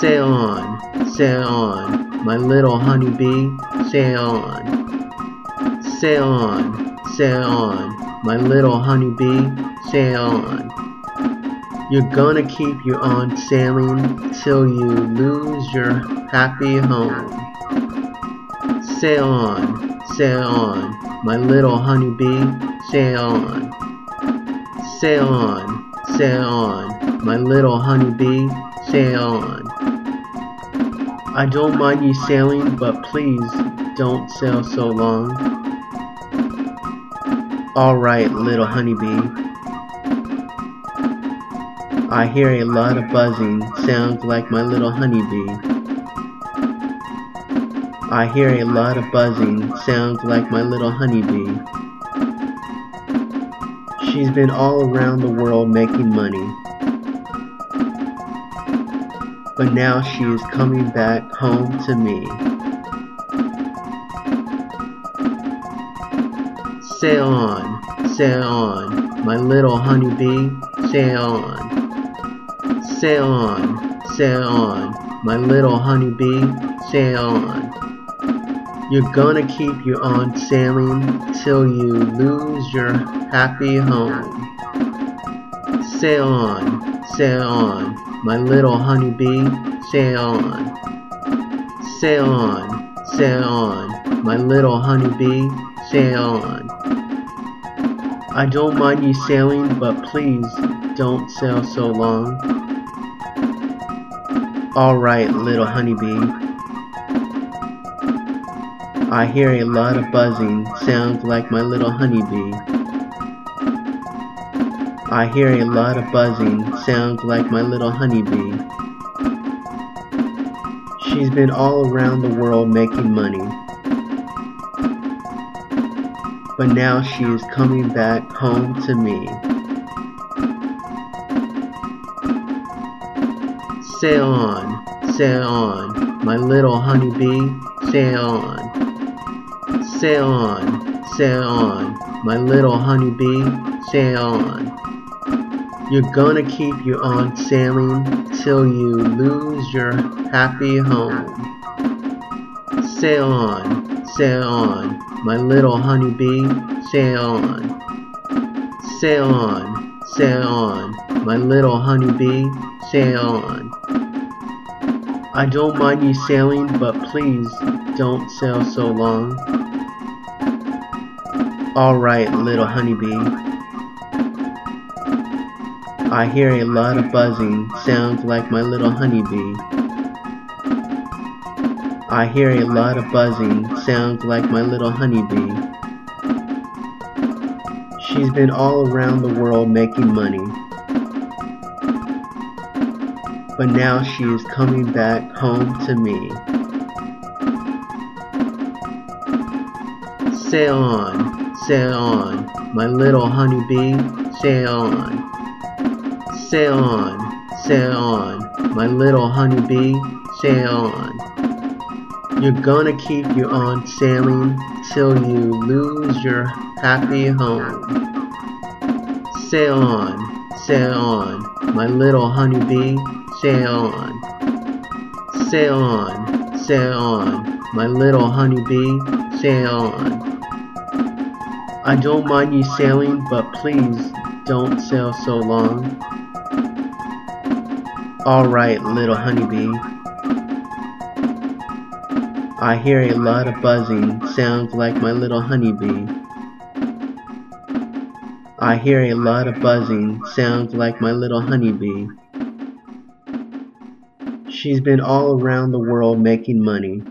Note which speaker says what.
Speaker 1: Sail on, sail on, my little honeybee, sail on. Sail on, sail on, my little honeybee, sail on. You're gonna keep you on sailing till you lose your happy home. Sail on, sail on, my little honeybee, sail on. Sail on, sail on, my little honeybee, sail on. I don't mind you sailing, but please don't sail so long. Alright, little honeybee. I hear a lot of buzzing, sounds like my little honeybee. I hear a lot of buzzing, sounds like my little honeybee. She's been all around the world making money. But now she is coming back home to me. Sail on, sail on, my little honeybee, sail on. Sail on, sail on, my little honeybee, sail on. You're gonna keep you on sailing till you lose your happy home. Sail on, sail on, my little honeybee, sail on. Sail on, sail on, my little honeybee, sail on. I don't mind you sailing, but please don't sail so long. Alright, little honeybee. I hear a lot of buzzing, sounds like my little honeybee. I hear a lot of buzzing, sounds like my little honeybee. She's been all around the world making money. But now she is coming back home to me. Sail on, sail on, my little honeybee, sail on. Sail on, sail on, my little honeybee, sail on. You're gonna keep you on sailing till you lose your happy home. Sail on, sail on, my little honeybee, sail on. Sail on, sail on, my little honeybee, sail on. I don't mind you sailing, but please don't sail so long. Alright, little honeybee. I hear a lot of buzzing, sounds like my little honeybee. I hear a lot of buzzing, sounds like my little honeybee. She's been all around the world making money. But now she is coming back home to me. Sail on, Sail on, my little honeybee, sail on. Sail on, sail on, my little honeybee, sail on. You're gonna keep you on sailing till you lose your happy home. Sail on, sail on, my little honeybee, sail on. Sail on, sail on, my little honeybee, sail on. I don't mind you sailing, but please don't sail so long. Alright, little honeybee. I hear a lot of buzzing, sounds like my little honeybee. I hear a lot of buzzing, sounds like my little honeybee. She's been all around the world making money.